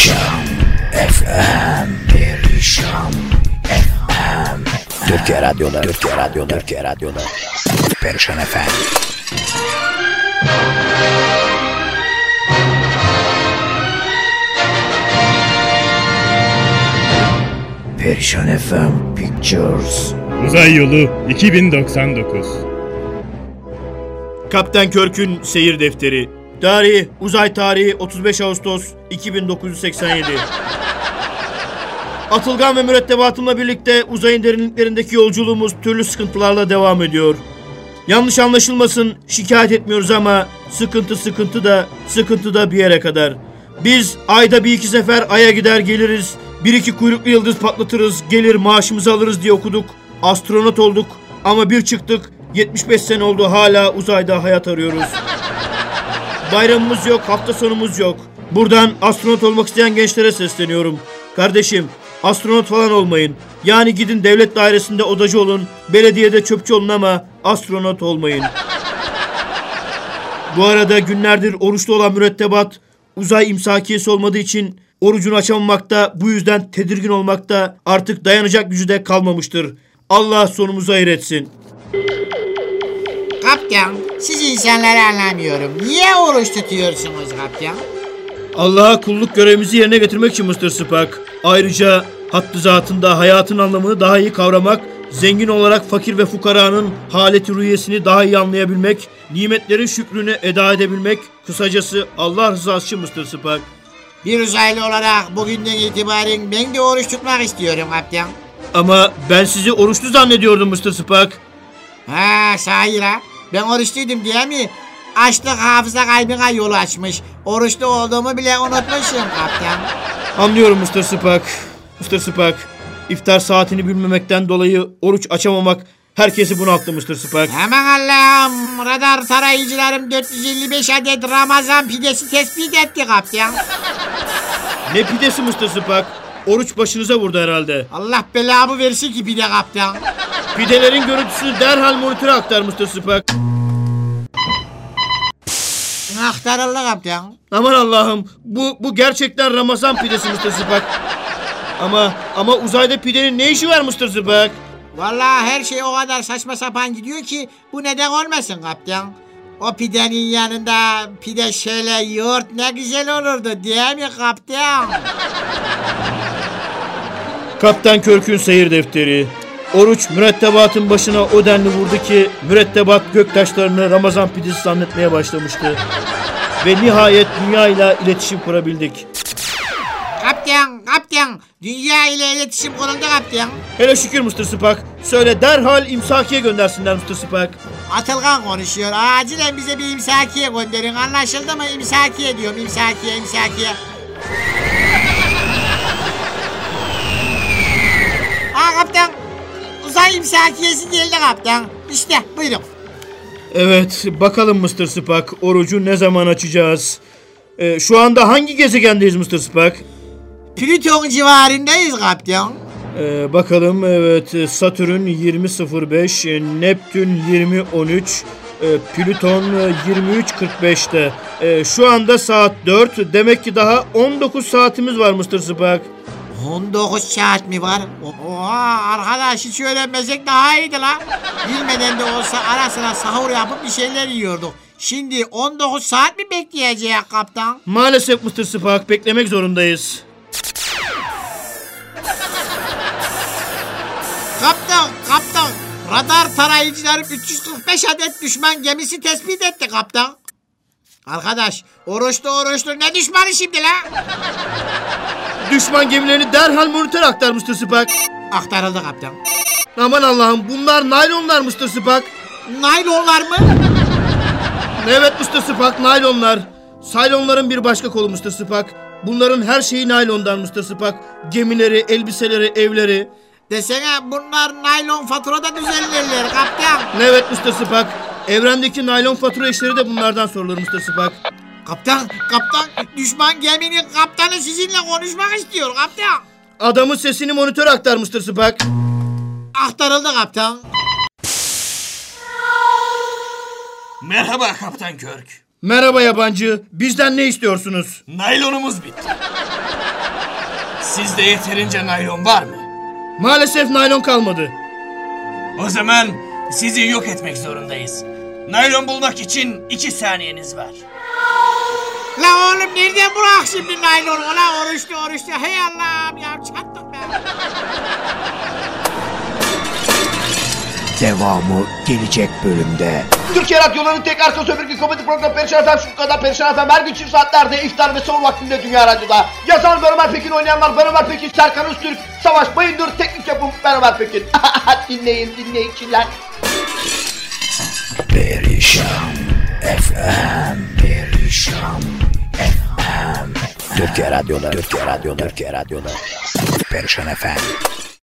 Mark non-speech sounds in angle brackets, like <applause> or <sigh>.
Perişan. FM Perişan. FM Türkiye Radyo'da. Türkiye Radyo'da. Türkiye Radyo'da. Perişan FM Perişan FM Pictures. Uzay Yolu 2099 Kaptan Körk'ün seyir defteri. Tarih uzay tarihi 35 Ağustos 2987. Atılgan ve mürettebatımla birlikte uzayın derinliklerindeki yolculuğumuz türlü sıkıntılarla devam ediyor. Yanlış anlaşılmasın şikayet etmiyoruz ama sıkıntı sıkıntı da sıkıntı da bir yere kadar. Biz ayda bir iki sefer aya gider geliriz. Bir iki kuyruklu yıldız patlatırız gelir maaşımızı alırız diye okuduk. Astronot olduk ama bir çıktık 75 sene oldu hala uzayda hayat arıyoruz. Bayramımız yok, hafta sonumuz yok. Buradan astronot olmak isteyen gençlere sesleniyorum. Kardeşim, astronot falan olmayın. Yani gidin devlet dairesinde odacı olun, belediyede çöpçü olun ama astronot olmayın. Bu arada günlerdir oruçlu olan mürettebat uzay imsakiyesi olmadığı için orucunu açamamakta, bu yüzden tedirgin olmakta artık dayanacak gücü de kalmamıştır. Allah sonumuzu hayır etsin. Kaptan, siz insanları anlamıyorum. Niye oruç tutuyorsunuz kaptan? Allah'a kulluk görevimizi yerine getirmek için Mr. Spock. Ayrıca hattı zatında hayatın anlamını daha iyi kavramak, zengin olarak fakir ve fukaranın haleti rüyesini daha iyi anlayabilmek, nimetlerin şükrünü eda edebilmek, kısacası Allah rızası için Mr. Spock. Bir uzaylı olarak bugünden itibaren ben de oruç tutmak istiyorum kaptan. Ama ben sizi oruçlu zannediyordum Mr. Spock. Ha sahi la. Ben oruçluydum diye mi? Açlık hafıza kaybına yol açmış. Oruçlu olduğumu bile unutmuşum kaptan. Anlıyorum Mr. Spock. Mr. Spock, iftar saatini bilmemekten dolayı oruç açamamak herkesi bunalttı Mr. Spock. Aman Allah'ım radar tarayıcılarım 455 adet Ramazan pidesi tespit etti kaptan. Ne pidesi Mr. Spock? Oruç başınıza vurdu herhalde. Allah belamı versin ki pide kaptan. Pidelerin görüntüsünü derhal monitöre aktar Mr. Spock. Aktarıldı kaptan. Aman Allah'ım bu bu gerçekten Ramazan pidesi Mr. Spock. Ama ama uzayda pidenin ne işi var Mr. Spock? Vallahi her şey o kadar saçma sapan gidiyor ki bu neden olmasın kaptan. O pidenin yanında pide şöyle yoğurt ne güzel olurdu değil mi kaptan? Kaptan Körk'ün seyir defteri. Oruç mürettebatın başına o denli vurdu ki mürettebat göktaşlarını Ramazan pidesi zannetmeye başlamıştı. Ve nihayet dünya ile iletişim kurabildik. Kaptan, kaptan. Dünya ile iletişim kuruldu kaptan. Hele şükür Mr. Spock. Söyle derhal imsakiye göndersinler Mr. Spock. Atılgan konuşuyor. Acilen bize bir imsakiye gönderin. Anlaşıldı mı? İmsakiye diyorum. İmsakiye, imsakiye. Aa kaptan. Uzay imsakiyesi geldi kaptan. İşte buyurun. Evet bakalım Mr. Spock orucu ne zaman açacağız? Ee, şu anda hangi gezegendeyiz Mr. Spock? Plüton civarındayız kaptan. Ee, bakalım evet Satürn 2005, e, Neptün 2013, e, Plüton e, 23.45'te. E, şu anda saat 4. Demek ki daha 19 saatimiz var Mr. Spock. 19 saat mi var? Oha arkadaş hiç öğrenmesek daha iyiydi la. Bilmeden de olsa ara sıra sahur yapıp bir şeyler yiyorduk. Şimdi 19 saat mi bekleyeceğiz kaptan? Maalesef Mr. Spock beklemek zorundayız. Kaptan, kaptan. Radar tarayıcıları 345 adet düşman gemisi tespit etti kaptan. Arkadaş, oruçlu oruçlu ne düşmanı şimdi la? Düşman gemilerini derhal monitöre aktar Mr. Spock. Aktarıldı kaptan. Aman Allah'ım bunlar naylonlar Mr. Spock. Naylonlar mı? Evet Mr. Spock naylonlar. Saylonların bir başka kolu Mr. Spock. Bunların her şeyi naylondan Mr. Spock. Gemileri, elbiseleri, evleri. Desene bunlar naylon faturada düzenlerler kaptan. Evet Mr. Spock. Evrendeki naylon fatura işleri de bunlardan sorulur Mr. Spock. Kaptan, kaptan, düşman geminin kaptanı sizinle konuşmak istiyor kaptan. Adamın sesini monitöre aktar Mr. Spock. Aktarıldı kaptan. Merhaba Kaptan Körk. Merhaba yabancı. Bizden ne istiyorsunuz? Naylonumuz bitti. Sizde yeterince naylon var mı? Maalesef naylon kalmadı. O zaman sizi yok etmek zorundayız. Naylon bulmak için iki saniyeniz var. La oğlum nereden bırak şimdi naylonu? Ulan oruçlu oruçlu. Hey Allah'ım ya çattık be. Devamı gelecek bölümde. Türkiye Radyoları'nın tek arka sömürge komedi programı Perişan Efem şu kadar Perişan Efem her gün çift saatlerde iftar ve son vaktinde Dünya Radyo'da. Yazan ben Ömer Pekin oynayanlar ben Ömer Pekin, Serkan Öztürk, Savaş Bayındır, teknik yapım ben Ömer Pekin. <laughs> dinleyin dinleyin FM Perişan FM Türkiye Radyoları Türkiye Radyoları Türkiye Radyoları Perişan FM